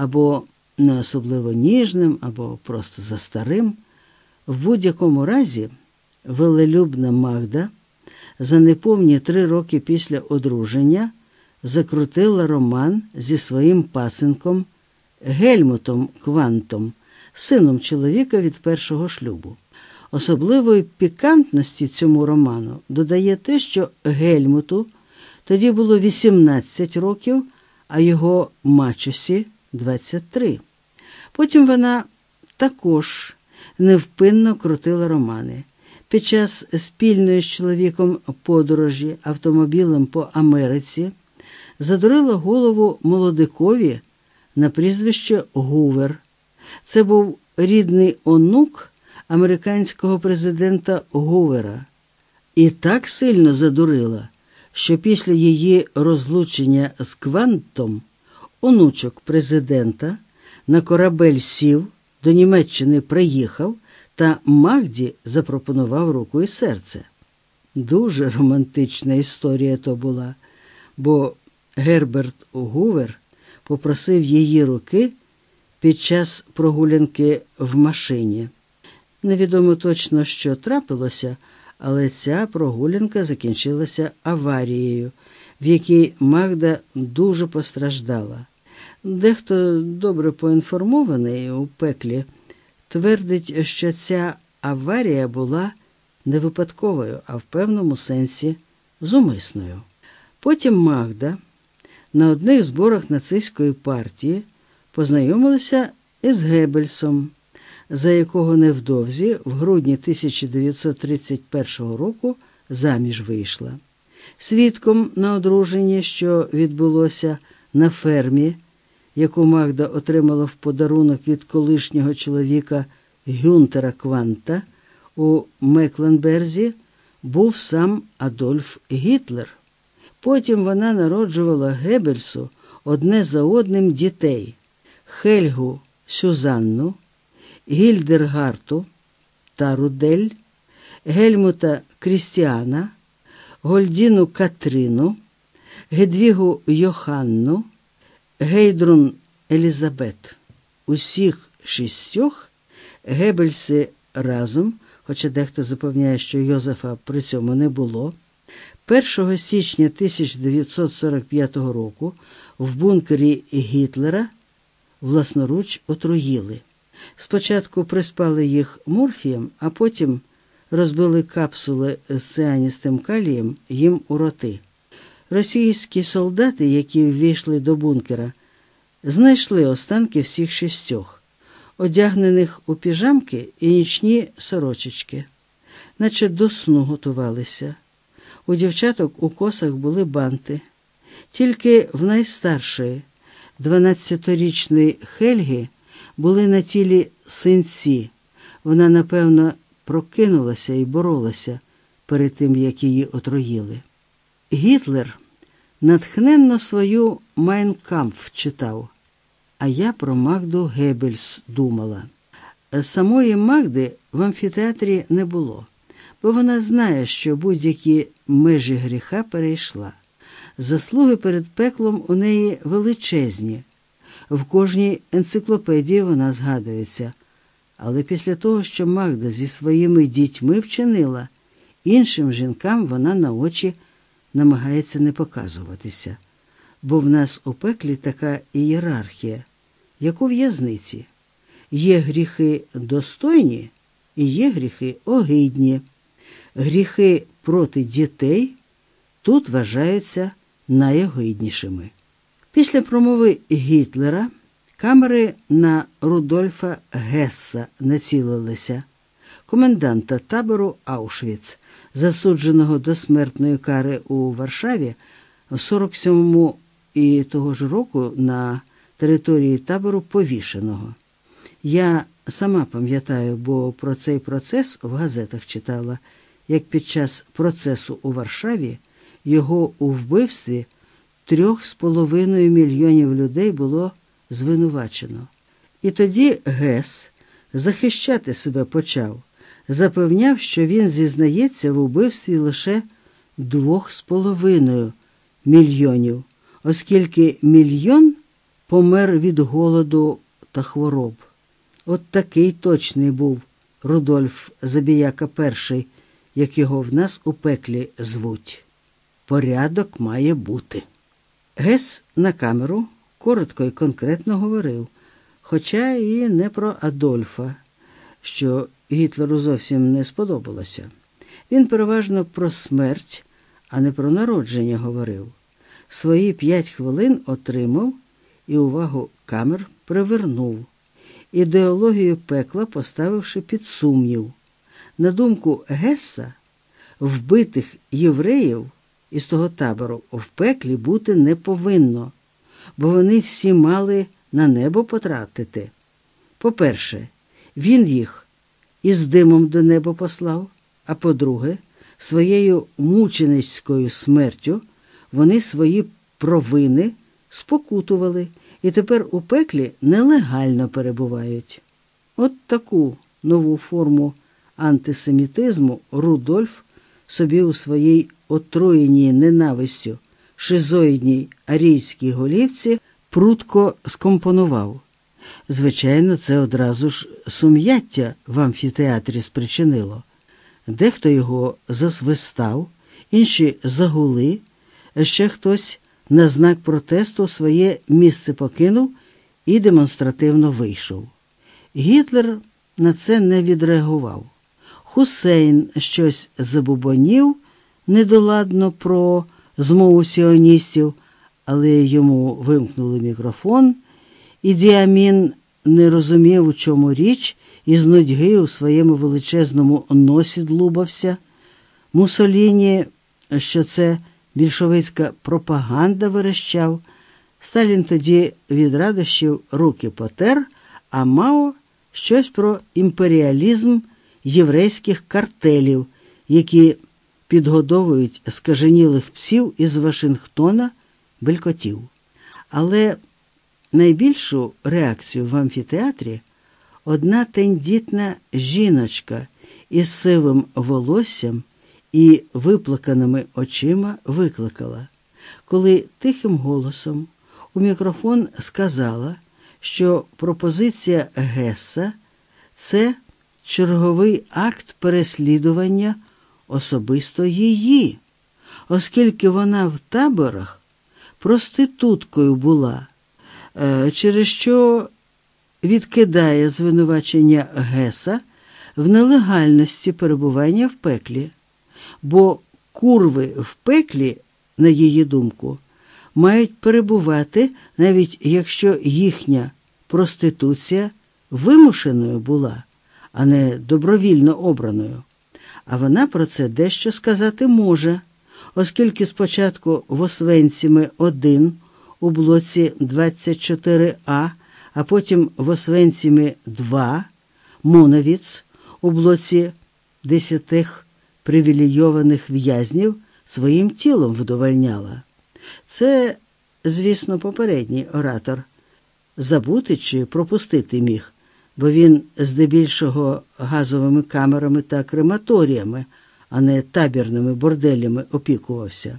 або не особливо ніжним, або просто за старим. В будь-якому разі, велелюбна Магда за неповні три роки після одруження закрутила роман зі своїм пасенком Гельмутом Квантом, сином чоловіка від першого шлюбу. Особливої пікантності цьому роману додає те, що Гельмуту тоді було 18 років, а його мачусі 23. Потім вона також невпинно крутила романи. Під час спільної з чоловіком подорожі автомобілем по Америці задурила голову молодикові на прізвище Гувер. Це був рідний онук американського президента Гувера. І так сильно задурила, що після її розлучення з Квантом онучок президента на корабель сів, до Німеччини приїхав та Магді запропонував руку і серце. Дуже романтична історія то була, бо Герберт Гувер попросив її руки під час прогулянки в машині. Невідомо точно, що трапилося, але ця прогулянка закінчилася аварією, в якій Магда дуже постраждала. Дехто добре поінформований у пеклі твердить, що ця аварія була не випадковою, а в певному сенсі зумисною. Потім Магда на одних зборах нацистської партії познайомилася із Геббельсом, за якого невдовзі в грудні 1931 року заміж вийшла. Свідком на одруженні, що відбулося на фермі, яку Магда отримала в подарунок від колишнього чоловіка Гюнтера Кванта у Мекленберзі, був сам Адольф Гітлер. Потім вона народжувала Геббельсу одне за одним дітей Хельгу Сюзанну, Гільдергарту та Рудель, Гельмута Крістіана, Гольдіну Катрину, Гедвігу Йоханну, Гейдрун Елізабет. Усіх шістьох Гебельси разом, хоча дехто запевняє, що Йозефа при цьому не було. 1 січня 1945 року в бункері Гітлера власноруч отруїли. Спочатку приспали їх морфієм, а потім розбили капсули з цианістим калієм їм у роти. Російські солдати, які ввійшли до бункера, знайшли останки всіх шістьох, одягнених у піжамки і нічні сорочечки, наче до сну готувалися. У дівчаток у косах були банти. Тільки в найстаршої, 12-річної Хельги, були на тілі синці. Вона, напевно, прокинулася і боролася перед тим, як її отруїли. Гітлер натхненно свою Майнкампф читав, а я про Магду Геббельс думала. Самої Магди в амфітеатрі не було бо вона знає, що будь-які межі гріха перейшла. Заслуги перед пеклом у неї величезні. В кожній енциклопедії вона згадується. Але після того, що Магда зі своїми дітьми вчинила, іншим жінкам вона на очі намагається не показуватися, бо в нас у пеклі така ієрархія, як у в'язниці. Є гріхи достойні і є гріхи огидні гріхи проти дітей тут вважаються найогиднішими. Після промови Гітлера камери на Рудольфа Гесса націлилися, коменданта табору Аушвіц, засудженого до смертної кари у Варшаві в 47-му і того ж року на території табору повішеного. Я сама пам'ятаю, бо про цей процес в газетах читала як під час процесу у Варшаві його у вбивстві трьох з половиною мільйонів людей було звинувачено. І тоді Гес захищати себе почав, запевняв, що він зізнається в убивстві лише двох з половиною мільйонів, оскільки мільйон помер від голоду та хвороб. От такий точний був Рудольф Забіяка перший, як його в нас у пеклі звуть. Порядок має бути. Гес на камеру коротко і конкретно говорив, хоча і не про Адольфа, що Гітлеру зовсім не сподобалося. Він переважно про смерть, а не про народження говорив. Свої п'ять хвилин отримав і увагу камер привернув, ідеологію пекла поставивши під сумнів. На думку Гесса, вбитих євреїв із того табору в пеклі бути не повинно, бо вони всі мали на небо потратити. По-перше, він їх із димом до неба послав, а по-друге, своєю мученицькою смертю вони свої провини спокутували і тепер у пеклі нелегально перебувають. От таку нову форму антисемітизму Рудольф собі у своїй отруєній ненавистю шизоїдній арійській голівці прутко скомпонував. Звичайно, це одразу ж сум'яття в амфітеатрі спричинило. Дехто його засвистав, інші загули, ще хтось на знак протесту своє місце покинув і демонстративно вийшов. Гітлер на це не відреагував. Хусейн щось забубонів недоладно про змову сіоністів, але йому вимкнули мікрофон, Іді Амін не розумів, у чому річ, і з нудьги у своєму величезному носі длубався. Мусоліні, що це більшовицька пропаганда верещав. Сталін тоді від радощів руки потер, а Мао щось про імперіалізм єврейських картелів, які підгодовують скаженілих псів із Вашингтона белькотів. Але найбільшу реакцію в амфітеатрі одна тендітна жіночка із сивим волоссям і виплаканими очима викликала, коли тихим голосом у мікрофон сказала, що пропозиція Гесса це черговий акт переслідування особисто її, оскільки вона в таборах проституткою була, через що відкидає звинувачення Геса в нелегальності перебування в пеклі, бо курви в пеклі, на її думку, мають перебувати, навіть якщо їхня проституція вимушеною була, а не добровільно обраною. А вона про це дещо сказати може, оскільки спочатку в Освенціми 1 у блоці 24А, а потім в Освенціми 2 Моновіц у блоці 10 привілейованих в'язнів своїм тілом вдовольняла. Це, звісно, попередній оратор забути чи пропустити міг, бо він здебільшого газовими камерами та крематоріями, а не табірними борделями опікувався.